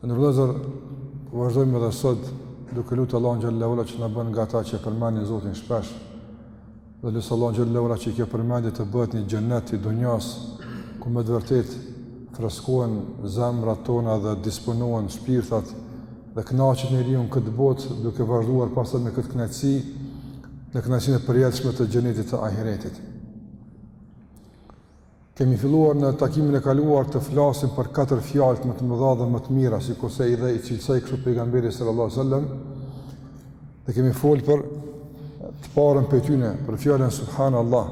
Të nderuar vëllezër, vazhdojmë edhe sot duke lutë Allahun xhelle ue ala që na bën nga ata që e përmendin Zotin shpesh dhe lus Allahun xhelle ue ala që kjo përmendje të bëhet një xhennet i dunjasë ku me të vërtetë freskohen zemrat tona dhe disponohen shpirtat dhe knaqet njeriu në këtë botë duke vazhduar pastaj me këtë knaqësi në knaqësinë e përjetshme të xhennetit të ahiretit. Kemi filluar në takimin e kaluar të flasim për katër fjalët më të mëdha dhe më të mira, sikurse edhe i cilësoi kështu pejgamberi sallallahu alajhi wasallam. Ne kemi folur për të parën prej tyre, për fjalën subhanallah.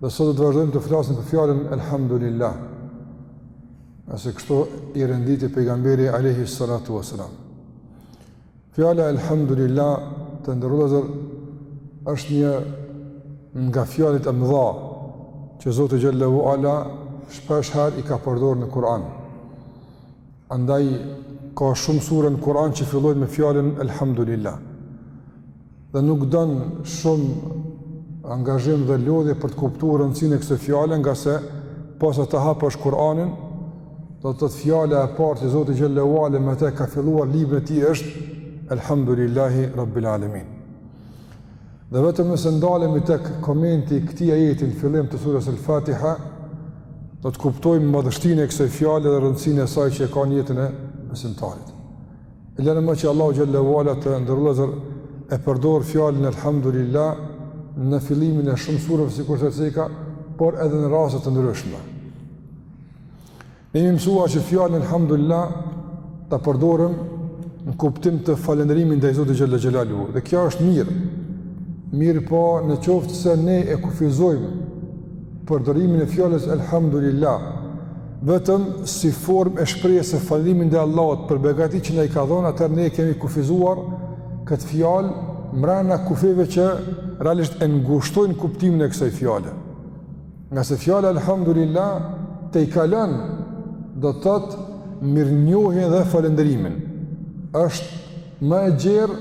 Dhe sot do të vazhdojmë të flasim për fjalën elhamdulillah. Ngase kështu i renditi pejgamberi alayhi salatu wasalam. Fjala elhamdulillah të nderuar vëllezër është një nga fjalët e mëdha që Zoti xhelle ue ala shpesh herë i ka përdor në Kur'an. Andaj ka shumë sure në Kur'an që fillojnë me fjalën elhamdulillah. dhe nuk don shumë angazhim dhe lodhje për të kuptuar rëndësinë e kësaj fjale, ngase posa ta hapësh Kur'anin, do të thotë fjala e parë që Zoti xhelle ue ala me të ka filluar librin e tij është Elhamdulillahi Rabbil Alamin. Dhe vetëm nëse ndalemi tek komenti i këtij ajeti në fillim të surës Al-Fatiha, do të kuptojmë madhështinë e kësaj fjale dhe rëndësinë e saj që e ka në jetën e besimtarit. E lëre më që Allahu xhelle ue ala të nderuar vëllezër e përdor fjalën alhamdulillah në fillimin e shumë sureve sikurse ceka, por edhe në raste të ndryshme. Ne jemi mësuar që fjalën alhamdulillah ta përdorim në kuptim të falënderimit ndaj Zotit xhelle xhelaluhu dhe kjo është mirë. Mirëpo në qoftë se ne e kufizojmë përdorimin e fjalës alhamdulillah vetëm si formë e shprehjes së falënderimit ndaj Allahut për begatitë që na i ka dhënë, atëherë ne e kemi kufizuar këtë fjalë mbrenda kufijve që realisht e ngushtojnë kuptimin e kësaj fjale. Ngase fjala Alhamdulillah tejkalon do të thotë mirënjohjen dhe falënderimin. është më e gjerë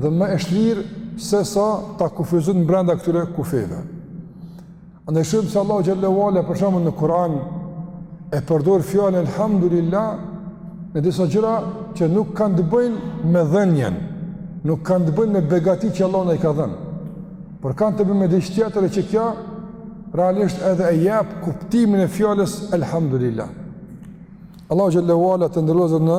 dhe më e shlirë sesa ta kufizojmë mbrenda këtyre kufijve. Andaj shohim se Allahu xhelle ue ala për shembull në Kur'an e përdor fjalën Elhamdulillah në disa gjëra që nuk kanë të bëjnë me dhënien, nuk kanë të bëjnë me begati që Allahu na i ka dhënë, por kanë të bëjnë me diç tjetër e që kjo realisht edhe e jep kuptimin e fjalës Elhamdulillah. Allahu xhelle ue ala të nderuar vëllezër në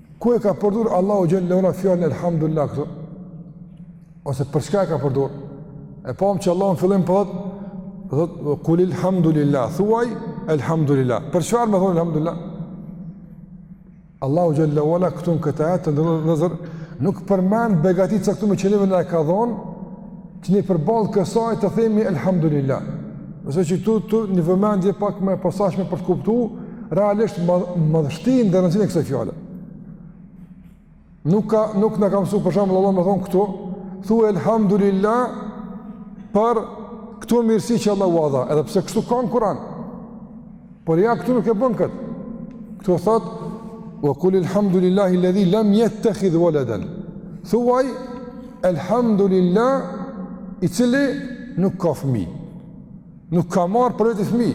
Ku e ka përdur Allahu xhelle ue ala fjalën elhamdulillah këtu? Ose për çka e ka përdur? E pam që Allahu në fillim po thotë thotë kul elhamdulillah, thuaj elhamdulillah. Për çfarë me thon elhamdulillah? Allahu xhelle ue ala këtu në këtë ajet të ndërrozë nuk përmend begati të caktume që neve na e ka dhon Që ne përballë kësaj të themi Elhamdulillah. Besoj që këtu duhet një vëmendje pak më e posaçme për të kuptu, realisht madhështinë dhe rëndësinë e kësaj fjale. Nuk ka, nuk na ka msu për shembull Allahu me thon këtu, thuj Elhamdulillah për këto mirësi që Allahu ua dha, edhe pse kështu ka në Kur'an. Por ja këtu nuk e bën kët. Këtu thot wa kul alhamdulillahi alladhi lam yattakhidh waladan. Thuaj alhamdulillah i cili nuk ka fëmi. Nuk ka marr për veti fëmi.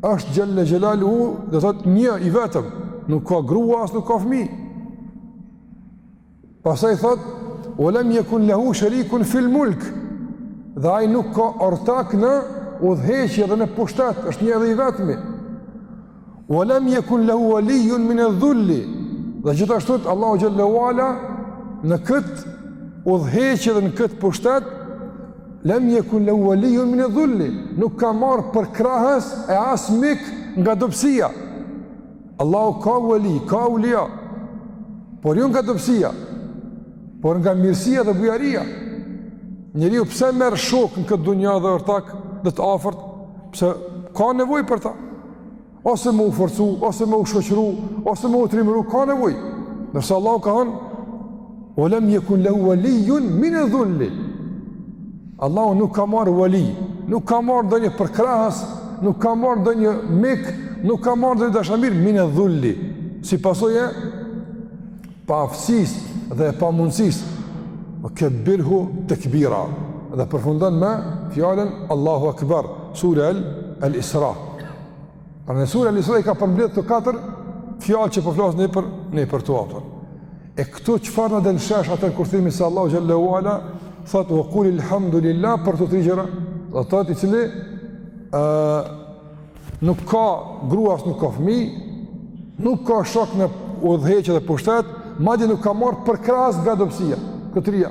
Është xhelle xhelaluhu, do thot një i vetëm, nuk ka grua as nuk ka fëmi. Pastaj thot: "Wa lem yekun lahu sharikun fil mulk." Dhe ai nuk ka ortak në udhëheqje dhe në pushtet, është një edhe i vetmi. "Wa lem yekun lahu waliyun min adh-dhull." Dhe gjithashtu Allahu xhelle ue ala në kët udhëheqje dhe në kët pushtet lem yekun lahu waliyun min adh-dhull. Nuk ka marr përkrahës e as mik nga dobësia. Allahu ka veli, ka eulia, por jo nga dobësia, por nga mirësia dhe bujaria. Njeriu pse merr shokë në këtë dunja dhe ortak dhe të afërt, pse ka nevojë për ta. Ose me u forcu, ose me u shoqru, ose me u trimru, ka nevojë. Nërsa Allahu ka thënë, ue lem jekun lehu velijun minedh-dhulli. Allahu nuk ka marrë veli, nuk ka marrë ndonjë përkrahës, nuk ka marrë ndonjë mik, nuk ka marrë ndonjë dashamir, minedh-dhulli, si pasojë e paaftësisë dhe e pamundësisë, ue kebbirhu tekbira, dhe përfundon me fjalën Allahu Akbar, sure el, el Isra. Pra në suren Al-Isra i ka përmbledh këto katër fjalë që po flas për, ne për to atëherë. E këtu çfarë na del në shesh atëherë kur themi se Allahu xhelle ue ala thotë ue kulil hamdulillah për këto tri gjëra do të thotë i cili uh, nuk ka grua as nuk ka fëmi nuk ka shok në udhëheqje dhe pushtet madje nuk ka marrë përkrahës nga dobësia këto tria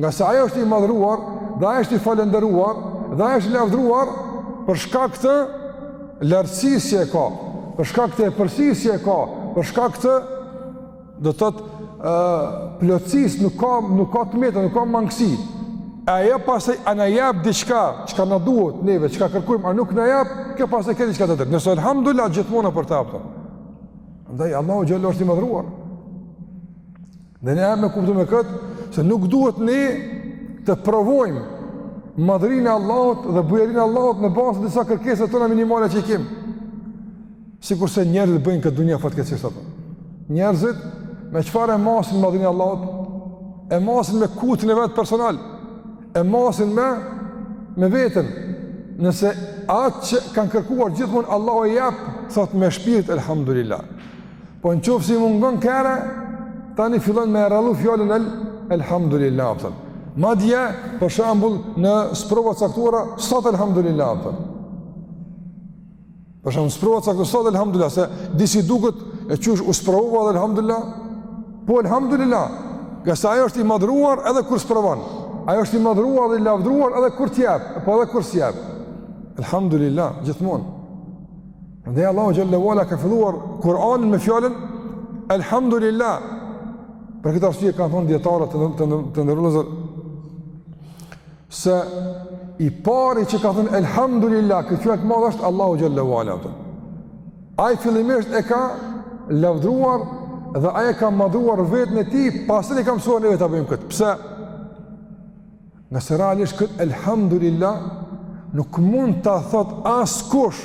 Ngase ai është i madhruar dhe ai është i falënderuar dhe ai është i lavdruar për shkak të lartësisë që e ka, për shkak të epërsisë që e ka, për shkak të do të thotë ë plotësisë nuk ka nuk ka të meta, nuk ka mangësi. E ajo pastaj a na jap diçka, çka na duhet neve, çka kërkojmë, a nuk na jap, kjo pastaj ka diçka tjetër. Nëse alhamdulillah gjithmonë për ta apo. Andaj Allahu xhallahu është i madhruar. Dhe na jep me kuptu me këtë, se nuk duhet ne të provojmë madhërinë e Allahut dhe bujarinë e Allahut në bazë të disa kërkesave tona minimale që i kemë. Sikurse njerëzit bëjnë në këtë dunja fatkeqësisht ato. Njerëzit me çfarë e masin madhërinë e Allahut, e masin me kutin e vet personal, e masin me, me veten, nëse atë që kanë kërkuar gjithmonë Allahu e jap, thotë me shpirt, elhamdulillah. Po në qoftë se i mungon kere, tani fillon me e rrallu fjalën el, elhamdulillah, kupton. Madje, për shembull, në sprova të caktuara, s'thot elhamdulillah, kupton. Për shembull, në sprova të caktuara, s'thot elhamdulillah, se disi duket e qysh u sprova dhe elhamdulillah, po elhamdulillah, ngase ai është i madhruar edhe kur sprovon, ai është i madhruar dhe i lavdruar edhe kur t'jep, po edhe kur s'jep. Elhamdulillah, gjithmonë. Dhe Allahu xhelle ve ala ka filluar Kur'anin me fjalën Alhamdulillah. Për këtë arsye kanë thonë dijetarët të të, të nderuar vëllezër se i pari që ka thënë Alhamdulillah, këtë fjalë të madhe është Allahu xhelle ve ala. Ai fillimisht e ka lavdruar dhe ai e ka madhruar veten e tij, pastaj na ka mësuar neve ta bëjmë këtë. Pse? Ngase realisht këtë elhamdulillah nuk mund ta thotë askush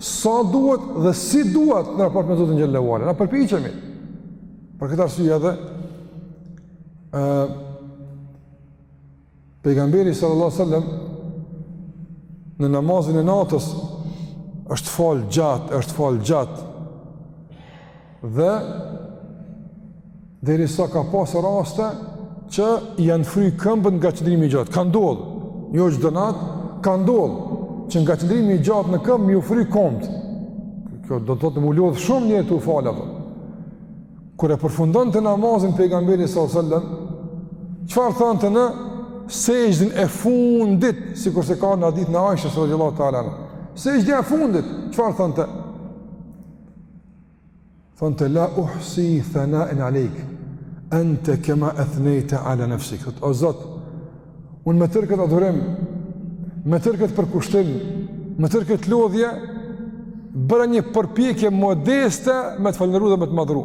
sa duhet dhe si duhet në raport me Zotin xhelle ve ala. Na përpiqemi. Për këtë arsye edhe uh, pejgamberi sallallahu alejhi ve sellem në namazin e natës është falë gjatë, është falë gjatë Dhe derisa ka pas raste që janë fry këmbët nga qëndrimi i gjatë. Ka ndodhë, jo çdo natë, ka ndodhë që nga qëndrimi i gjatë në këmbë me iu fry këmbët. Kjo do të thotë me u lodhë shumë një tu u falë ato. Kur e përfundonte namazin pejgamberi s.a.s. Çfarë thonte në sexhden e fundit, sikurse ka në hadithin e Ajshes radijallahu teala anha. Sexhdja e fundit, çfarë thonte? Thonte la uhsi thana'an 'alejk anta kama athnayta 'ala nafsik. Thot o Zot, un me tërë këtë adhurim, me tërë këtë përkushtim, me tërë këtë lodhje bëra një përpjekje modeste me të falënderu dhe me të madhru.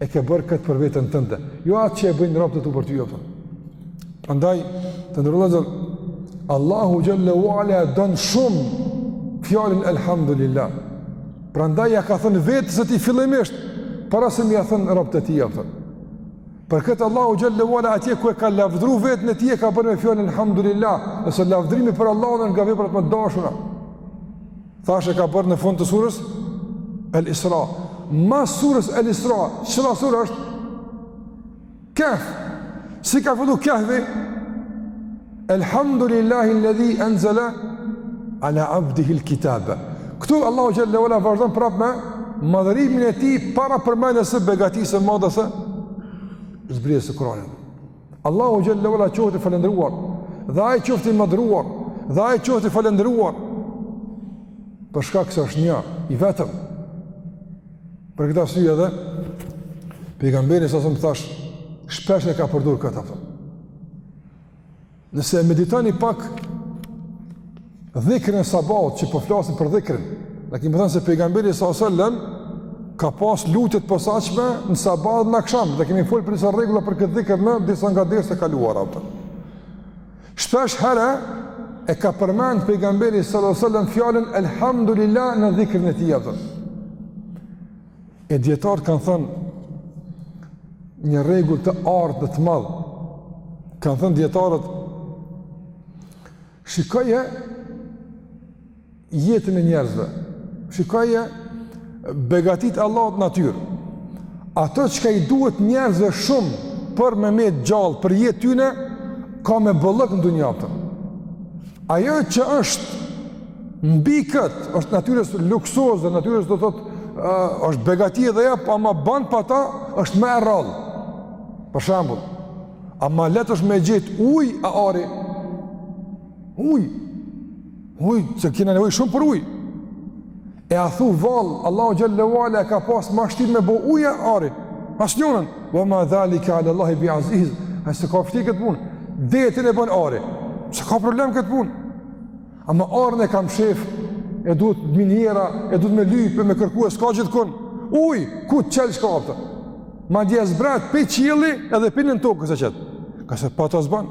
E ke bërë këtë për veten tënde. Jo atë që e bëjnë robët e tu për ty, a kupton. Prandaj, të nderuar vëllezër, Allahu xhelle ve ala e don shumë fjalën Elhamdulillah. Prandaj, ja ka thënë vetes së tij fillimisht, para se me ja thënë robët e tij, a kupton. Për këtë Allahu xhelle ve ala atje ku e ka lavdru veten e tij e ka bërë me fjalën Elhamdulillah, se lavdrimi për Allahun është nga veprat më të dashura. Thashë e ka bërë në fund të surës El Isra. Mas surës El Isra, cila sure është? Kehf. Si ka fillu Kehfi? Elhamdulillahi alladhi anzala ala abdihi alkitaba. Këtu Allahu xhelle ve ala vazhdon prapë me madhërimin e tij para përmendjes së begatisë së madhe së zbritjes së Kuranit. Allahu xhelle ve ala qoftë i falendëruar dhe ai qoftë i madhruar dhe ai qoftë i falendëruar për shkak se është një i vetëm. Për këtë arsye edhe pejgamberi sallallahu alajhi wasallam thash shpesh e ka përdorur këtë, a kupton. Nëse meditoni pak Dhikrin e sabahut që po flasim për dhikrin. Ne kemi thënë se pejgamberi sallallahu alajhi wasallam ka pas lutje të posaçme në sabah, në aksham dhe kemi fol për disa rregulla për këtë dhikr në disa nga derset e kaluara, a kupton. Shpesh herë e ka përmend pejgamberi sallallahu alajhi wasallam fjalën elhamdulillah në dhikrin e tij, a kupton. E dijetarët kanë thënë një rregull të artë dhe të madh. Kanë thënë dijetarët Shikoje jetën e njerëzve, shikoje begatitë e Allahut në natyrë, ato çka i duhet njerëzve shumë për me met gjallë, për jetë të tyne, ka me bollëk në dunja, a kupton. Ajo që është mbi këtë, është e natyrës luksoze, e natyrës do të thotë është begati edhe ajo, ama ban pa ta, është me e rrallë. Për shembull, A ma letë është me gjet uj a ari? Uj. Uj, se kena nevoj shumë për uj. E a thu vallë, Allahu xhelle ve ala e ka pasë ma vshtir me bo uj a ari? Asnjërën. Ve ma dhalika alallahi bi aziz. E s'e ka vshtir këtë punë. Detin e bën ari. S'e ka problem këtë punë. Ama arin e ka mshef, e duhet miniera, e duhet me lype, me kërku e s'ka gjithkun. Uj, ku të çelsh ka, a kupton? Madje zbret, pej qielli edhe pej nën tokës e qet. Ka se pa to s'ban.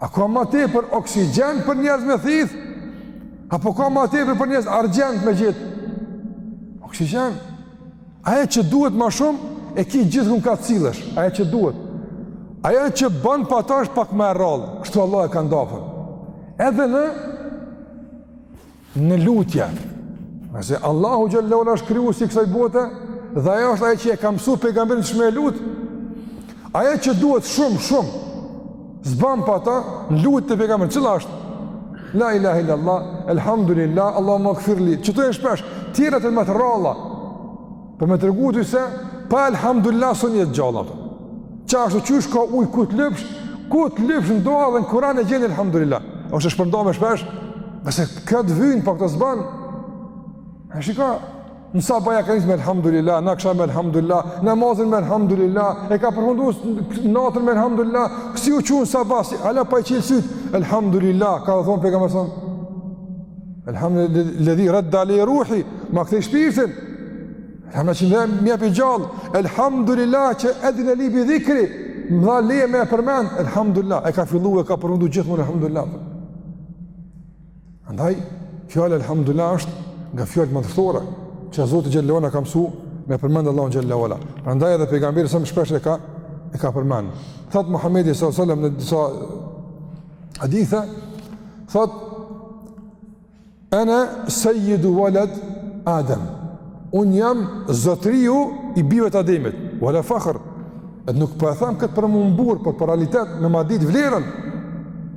A ka ma tepër oksigjen për njerëz me thith? Apo ka ma tepër për njerëz argjend me gjet? Oksigjen. Ajo që duhet ma shumë, e ki gjithkun ka të sillesh, ajo që duhet. Ajo që ban pa ta është pak ma e rrallë, kështu Allahu e ka ndafën. Edhe në, në lutje, se Allahu xhel-le ve ala është krijuesi i kësaj bote, dhe ai është ai që e ka mësu pejgamberin qysh me e lutë, ajo që duhet shumë, shumë, S'ban pa ta, në lutje të pejgamberit, cila është? La ilahe illallah, elhamdulillah, Allahumme gfirli. Qito i gjen shpesh, tjerat janë ma të rralla. Por po me të tregu ty se, pa elhamdulillah s'un jet gjallë. Qashtu qysh ka ujë ku të lypsh, ku të lypsh në dua dhe në Kuran e gjen elhamdulillah. Është shpërnda ma shpesh, se kjo të vyn, pa këtë s'ban, e shika, Në sabah e ka nisë me elhamdulillah, në aksham me elhamdulillah, namazin me elhamdulillah, e ka përfundu natën me elhamdulillah, si u çu në sabah, hala pa i çilë sytë, elhamdulillah, ka dhe thonë pejgamberi a.s., elhamdulillah, ledhi redde alejje ruhi, ma kthei shpirtin, elhamdulillah që ndërë mja për gjallë, elhamdulillah që edhine li bi dhikrihi, më dha leje me e përmend, elhamdulillah, e ka fillu e ka përfundu gjithë me elhamdulillah, Andaj, fjala alhamdulillah është nga fjalët madhështore, që Zoti xhel-le ve ala ka mësu me përmend Allahun xhel-le ve ala. Prandaj edhe pejgamberi a.s. shpesh e ka, e ka përmend. Thotë Muhammedi s.a.s. në disa hadithe, thotë, Ene sejjidu veledi Adem, unë jam zotriu i bijve t'Ademit, ve la fakhr, edhe nuk po e tham këtë për m'u mburrë, por po për realitet, me ma ditë vlerën,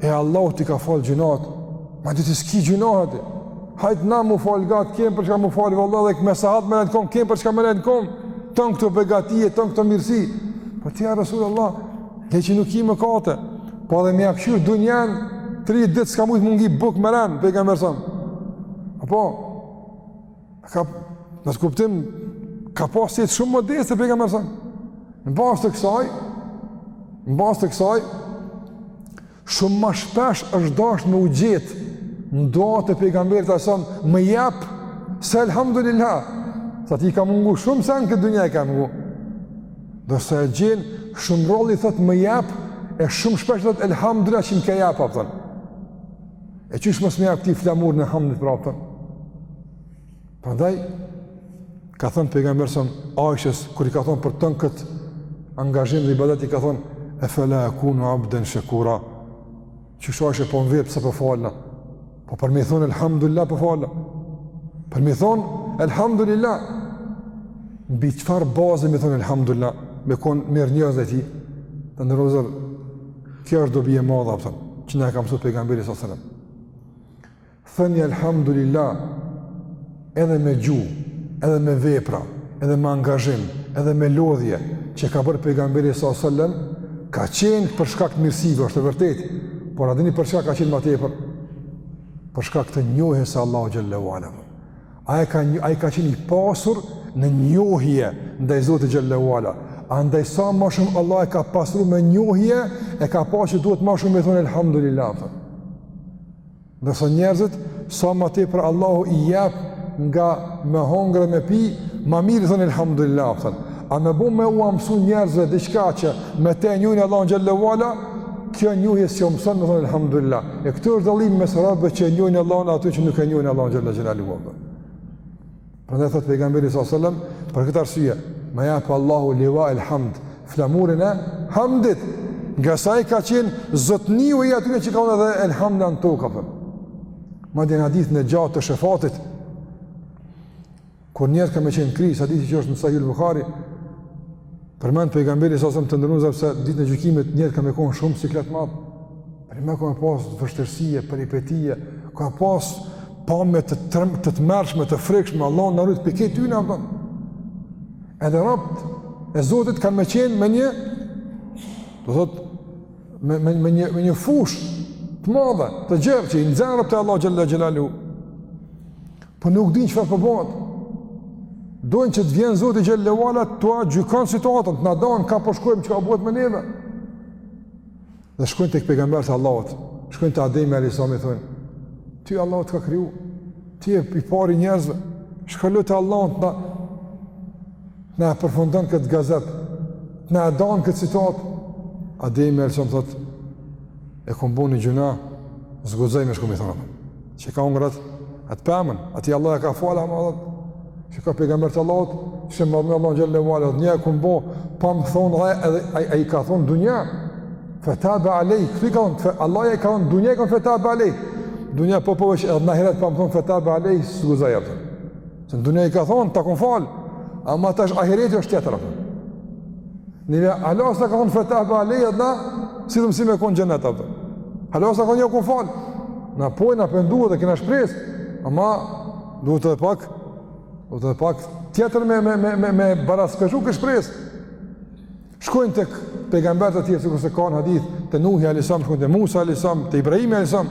e Allahu t'i ka falë gjynahet, madje ti s'ki gjynahe ti, hajt na m'u falë gatë, kemë për çka m'u falë, vallah edhe me sahat me nejt n'komë, kemë për çka me nejt n'komë, ton këto begati, ton këto mirësi, po ti ja Rasul Allah, dhe që nuk ki mëkate, po edhe me e kqyrë dynjanë, tri ditë s'ka mujtë m'u ngi bukë me rend, pejgamberi a.s., apo, Ka, në atë kuptim, ka pas jetë shumë modeste pejgamberi a.s. Në bazë të kësaj, në bazë të kësaj, shumë ma shpesh është dasht me u gjetë në dua të pejgamberit a.s., më jep, se elhamdulillah, se atij i ka mungu shumë sene, në këtë dunja i ka mungu. Ndërsa e gjen, shumë rrallë thotë më jep, e shumë shpesh thotë elhamdulillah që më ke jep, a kupton. E qysh mos me jap atij flamurin e hamdit pra, a kupton? Prandaj, ka thënë pejgamberi a.s. Aishes kur i ka thënë për ton kët angazhim dhe ibadet i ka thënë e fala akunu abdan shakura qysh Aishe po m'vet pse po falna po për me thon elhamdullah po falna për me thon elhamdullah mbi çfarë baze me thon elhamdullah me kon mirënjohës atij të nderuar Kjo është dobi e madhe, apëton, që na e ka mësu pejgamberi s.a.s. Thëni alhamdulillah edhe me gjuhë, edhe me vepra, edhe me angazhim, edhe me lodhje që ka bërë pejgamberi s.a.s., ka qenë për shkak të mirësive, është e vërtetë, por a e dini për çka ka qenë ma tepër, për shkak të njohjes së Allahut xhele ve ala. Ai ka një ai ka qenë i pasur në njohje ndaj Zotit xhele ve ala. Andaj sa më shumë Allahu e ka pasuru me njohje, e ka pa që duhet ma shumë me thonë elhamdulillah. Ndërsa njerëzit sa ma tepër Allahu i jep nga me hongër me pi, ma mirë thonë elhamdulillah. A me bu me ua mësu njerëzve diçka që ta njohin Allahun xhele ve ala, kjo njohje i mëson me thonë Elhamdulillah. E këtu është dallimi mes robëve që njohin Allahun e atyre që nuk e njohin Allahun xhele ve ala. Prandaj thotë pejgamberi s.a.s. për këtë arsye, ma jep Allahu liva elhamd, flamurin e hamdit, ngase ai ka qenë zotni i atyre që kanë thënë elhamd në në tokë, për. Madje në hadithin e gjatë të shefatit, Kur njerëzit kanë me qenë krejt, hadithi që është në Sahih Buhari, përmend pejgamberi s.a.s., të nderuar, se ditën e gjykimit njerëzit kanë me konë shumë siklet të madh, për i me kanë me pas vështirësi, peripeti, kanë me pas pamje të të, të, tmerrshme, të frikshme, Allahu na ruajt prej këtyne, apëton. Edhe robt e Zotit kanë me qenë me një, do thot, me, me, me, një, me një fushë të madhe, të gjerë që i nxen robt e Allahut xhele xhelaluhu Po nuk din çfarë po bëhet. Dojnë që të vjen Zoti xhele ve ala t'ua gjykon situatën, të na dan ka po shkojmë çka bëhet me neve. Dhe shkojnë tek pejgamberët e Allahut. Shkojnë te Ademi alejhi selam i thonë: "Ty Allahu të ka kriju. Ti je i pari i njerëzve. Shko lute Allahun të na e përfundon këtë gazep. Na e dan këtë situatë." Ademi alejhi selam thotë: "E kom bo një gjynah, s'guxoj me shku me i thonë." Që ka hongër atë pemën, atij Allahu ia ka falë, ama dhe, që ka pejgamberët e Allahut, që më dhënë Allahun xhele ve ala, dhe një e kom bo, pa më thonë dhe, edhe a, ai ka thonë në dunja, fe tabe alejhi, këtu i ka thonë, Allahu i ka thonë në dunja, i ka thonë fe tabe alejhi, dunja po po veç edhe në ahiret, pa më thonë fe tabe alejhi, s'guxoj e përë. Në dunja i ka thonë, ta kom falë, ama tash ahireti është tjetër, apëton. Neve Allahu s'na ka thonë fe tabe alejhi, na, si të mësime e konë gjenet, apëton. Allahu s'na ka thonë jau kom falë, na po, jena pendu dhe kena shpresë, ama duhet edhe pak, duhet edhe pak tjetër me, me, me, me, me baraspeshu këtë shpresë. Shkojnë te pejgamberët e tjerë, sikurse ka në hadith, te Nuhi alejhi selam, shkojnë te Musa alejhi selam, te Ibrahimi alejhi selam,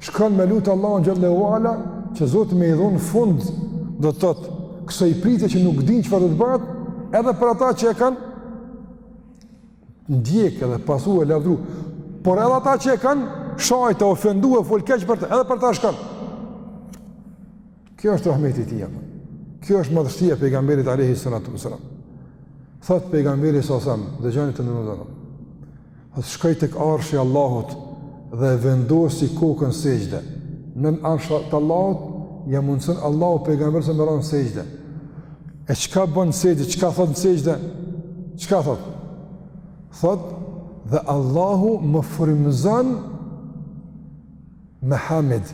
Shkon me lut Allahun xhallahu ala që Zoti me i dhon fund, do të thotë, kësaj pritje që nuk din çfarë do të bëhet, edhe për ata që e kanë ndjekë dhe pasu e lavdru, por edhe ata që e kanë shajt e ofendu e fol keq për të, edhe për ta shkon. Kjo është rahmeti i tij apo? Kjo është madhështia e pejgamberit alayhi salatu wasalam. Thot pejgamberi salallahu alejhi ve selem, dëgjoni të nderuar. Thot shkoj tek arshi i Allahut dhe e vendosi kokën n'sexhde. Nën arsh të Allahut ja mundson Allahu pejgamberit me ra n'sexhde. E çka bën n'sexhde? Çka thot n'sexhde? Çka thot? Thot dhe Allahu më frymëzon Mehamid,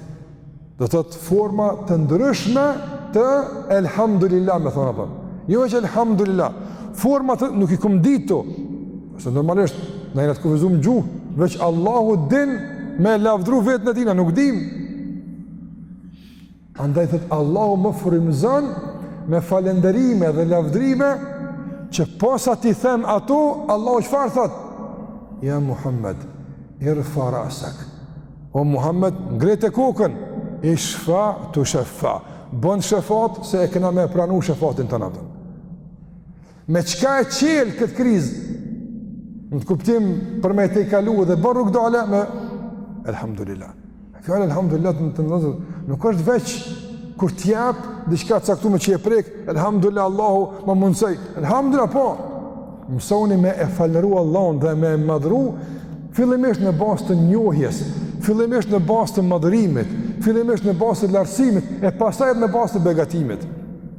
do të thotë forma të ndryshme të elhamdulillah me thonë a kupton. Jo veç elhamdulillah, forma që nuk i kom ditu, se normalisht na jena të kufizum n'gjuhë, veç Allahu din me e lavdru veten e tij, na, nuk dim. Andaj thot Allahu më frymëzon me falënderime dhe lavdërime që posa t'i them ato Allahu çfarë thot? Ja Muhammed, irfa rasak. O Muhammed, ngrite kokën, ishfa tushefa. Bën shefat se e kena me pranu shefatin tan, a kupton. Me çka e çel këtë krizë? N'atë kuptim për me e tejkalu dhe bërë rrugëdalje me Elhamdulillah. Fjala Elhamdulillah të nderuar, nuk është veç kur t'jap diçka të caktume që e prek, Elhamdulillah Allahu ma mundësoi, Elhamdulillah po, mësoni me e falënderu Allahun dhe me e madhru, fillimisht në bazë të njohjes, fillimisht në bazë të madhërimit, fillimisht në bazë të lartësimit, e pastaj në bazë të begatimit.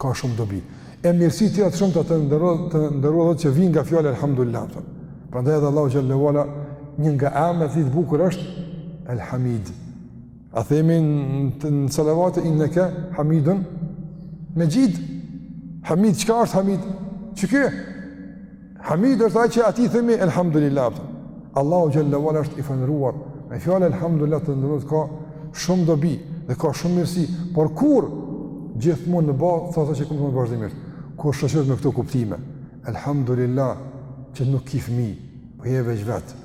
ka shumë dobi. E mirësi tjera të shumta të nderuar që vijnë nga fjala Elhamdulillah. Prandaj edhe Allahu xhallahu ala, një nga emrat e tij t'bukur është Elhamid. A themi në, në salavate inneke Hamidun mexhid. Hamid, çka është Hamid? Që kje? Hamid është ai që atij themi elhamdulillah. Allahu xhallahu ala është i falënderuar. Me fjalën elhamdulillah të nderuar ka shumë dobi dhe ka shumë mirësi, por kur gjithmonë n'bazë t'asaj që e kom thonë vazhdimisht. Kur shoqërohet me këto kuptime, elhamdulillah që nuk ki fëmi, po je veç vet.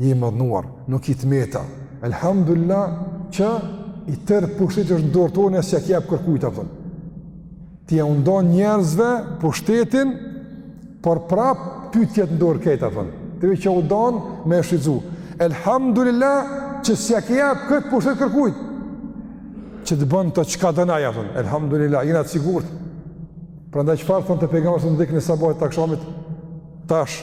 Je i madhëruar, nuk ki të meta. Elhamdulillah që i tërë pushteti është në dorë tane, s'ja ke jap kërkujt, a kupton. Ti jau ndan njerëzve pushtetin, por prap ty t'jet në dorë krejt, a kupton. Ti veç jau dhon me e shiju. Elhamdulillah që s'ja ke jap këtë pushtet kërkujt që të bën çka don ai, a kupton, elhamdulillah, jena të sigurët pra nda qëfar thënë të pegama së në dhikë në sabajt të akshamit tash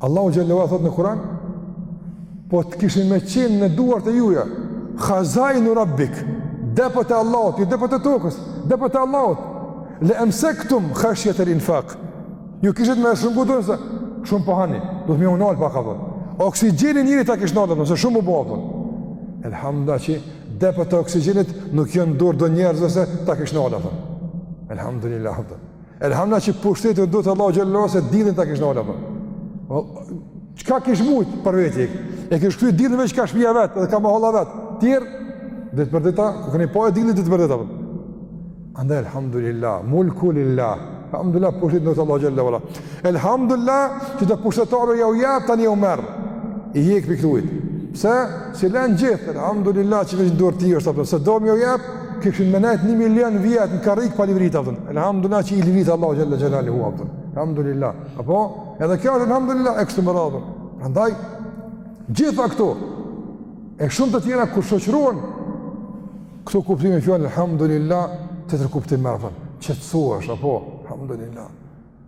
Allahu xhelle ala thot në Kur'an, po të kishin me qen në duart e juaja, khazainu rabbik, depot e Allahut, ju jo depot e tokës, depot e Allahut. Le amsaktum khashyat al-infaq. Ju kishit më shungu dorën se shumë po hani, do të më unal pak apo. Oksigjenin njëri ta kish ndal, se shumë u bo. Elhamdullah që depot e oksigjenit nuk janë n'dorë do njerëzve se ta kish ndal. Elhamdullah. Elhamdullah që pushteti n'dorë t'Allahut xhelle ala se diellin ta kish ndal apo. Çka kish mujt për vetë? E kish kthy diellin veç ka shtëpia vet, edhe ka mohalla vet. Tjer dhe të vërteta, ku keni pa e dinin të vërteta apo. Andaj alhamdulillah, mulku lillah. Alhamdulillah pushteti n'dorë t'Allahut xhelle ala. Elhamdulillah që pushtetarëve jau jep tani jau merr. I hek prej këtu. Pse? Si lën gjithë, alhamdulillah që veç n'dorë tij është apo. Se do me jau jap, kishin me nejtë një milion vjet në karrikë pa livrit, apëtën. Elhamdulillah që i luvrit Allahu Xhelle Xhelaluhu, apëtën. Elhamdulillah. Apo, edhe kjo është elhamdulillah e kështu me radhë. Andaj, gjitha këto, e shumë të tjera kur e shoqërojnë këto kuptime fjalën, elhamdulillah, tjetër kuptim merr. Qetësohesh, apo, elhamdulillah.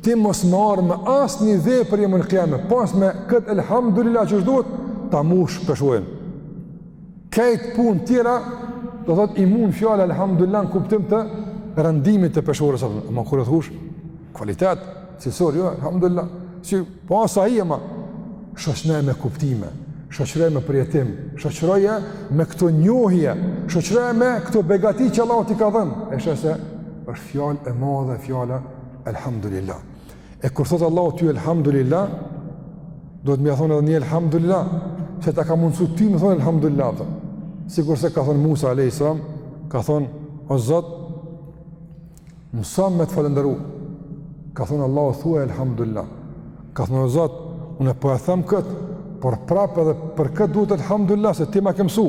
Ti mos marrë me asnjë vepër, je marrë ama pas me këtë elhamdulila që siç duhet, ta mush peshoren. Krejt punët tjera, do thot i mun fjala elhamdulila në kuptim të rëndimit të peshores. Ma kërë të hush, kvalitet, cilësor, jo, elhamdulila. Sipas asaj ama, shoqnoje me kuptime, shoqëroje me përjetim, shoqëroje me këto njohje, shoqëroje me këto begati që Allahu t'i ka dhënë. E sheh se është fjalë e madhe, fjala Elhamdulillah. E kur t'i thot Allahut ty elhamdulillah, duhet me ja thonë edhe një elhamdulillah, se ta ka mundsu ty me thonë elhamdulillah. Dhe. Sikurse ka thon Musa alayhis salam, ka thon o Zot, msom me të falënderu. Ka thon Allahu thuj elhamdulillah. Ka thon o Zot, unë po e them kët, por prapë edhe për kët duhet elhamdulillah se ti ma ke msu.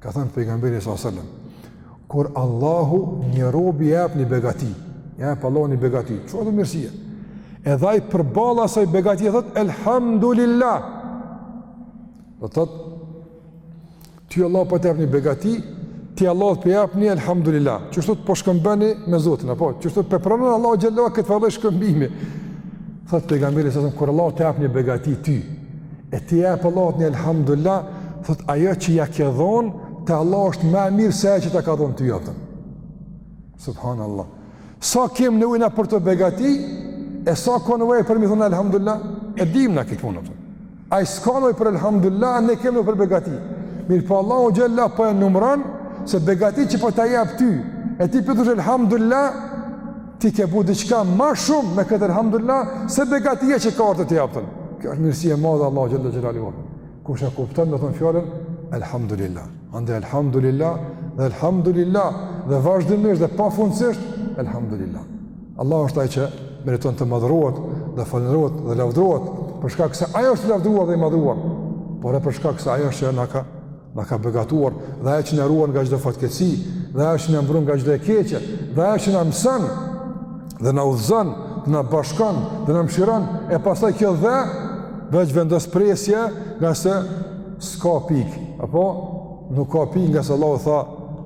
Ka thënë pejgamberi alejhi selam, kur Allahu një robi i jep një begati, jep Allahu një begati, çfarëdo mirësie, Edhe ai përballë asaj begati thot elhamdulillah. Do thot ty Allahu po të jap një begati, ti Allahut po jep një elhamdulillah. Qeshtu po shkëmbeni me Zotin apo qeshtu pe pranon Allahu xhelle ala këtë farë lloj shkëmbimi. Thot pejgamberi alejhi selam kur Allahu të jap një begati ty, e ti i jap Allahut një elhamdullah, thot ajo që ja ke dhon ti Allahut është më e mirë se ajo që ta ka dhon ty atë. Subhanallah. Sa kem nevojë na për ato begati, e sa ka nevojë për mi thonë alhamdulillah, e dim na këtë punë. Të. Ai s'ka nevojë për elhamdulilah, ne kemi nevojë për begati. Mirëpo Allahu xhalla po e numëron se begati që po ta jap ty, e ti po thush elhamdulilah, ti ke bu diçka ma shumë me këtë elhamdulilah se begatia që ka të japën. Kjo është mirësi e madhe Allahu xhalla xhelalu. Kush e kupton me thon fjalën elhamdulilah. Andaj elhamdulilah, dhe elhamdulilah dhe vazhdimisht dhe pafundësisht elhamdulilah. Allahu është ai që meriton të madhrohet dhe falënderohet dhe lavdërohet, për shkak se ai është i lavdëruar dhe i madhruar, por edhe për shkak se ai është që na ka na ka begatuar dhe ai që na ruan nga çdo fatkeqësi, dhe ai që na mbron nga çdo e keqe, dhe ai që na mëson dhe na udhëzon, na bashkon dhe na mëshiron, e pastaj kjo dhe veç vendos presje ngase s'ka pikë, apo nuk ka pikë ngase Allahu tha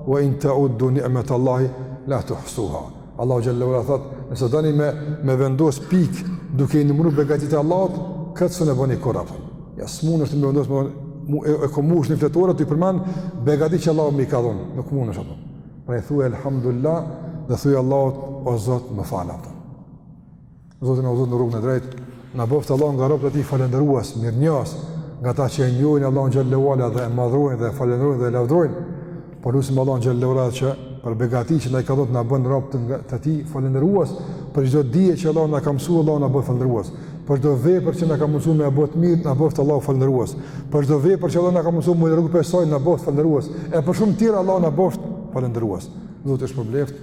wa in ta'uddu ni'matallahi la tuhsuha. Allahu xhallahu ala thotë, nëse doni me vendos pikë duke i numëruar begatitë e Allahut, këtë s'un e boni kurrë. Ja s'munësh ti me vendos, e kom mush ni fletore tu i përmend begati që Allahu m'i ka dhon, nuk mundësh ato. Prej thuaj elhamdulilah dhe thuaj Allahut o Zot më fal ato. Zoti na udhëzoftë në rrugën e drejtë. Na bëftë Allah nga robët e tij falënderues, mirënjohës, nga ata që e njohin Allahun xhallahu ala dhe e madhrojnë dhe e falënderojnë dhe e lavdrojnë. Po lutim Allahun xhallahu ala që për begati që na i ka dhënë na bon robë të tij falënderues për çdo dije që Allahu na ka mësuar, Allahu na bëftë falënderues. Për çdo vepër që na ka mësuar me apo të mirë, na bëftë Allahu falënderues. Për çdo vepër që Allahu na ka mësuar m'u rujt prej saj, na bëftë falënderues. E për shumë tjera Allahu na bëftë falënderues. Zoti ju shpërbleftë.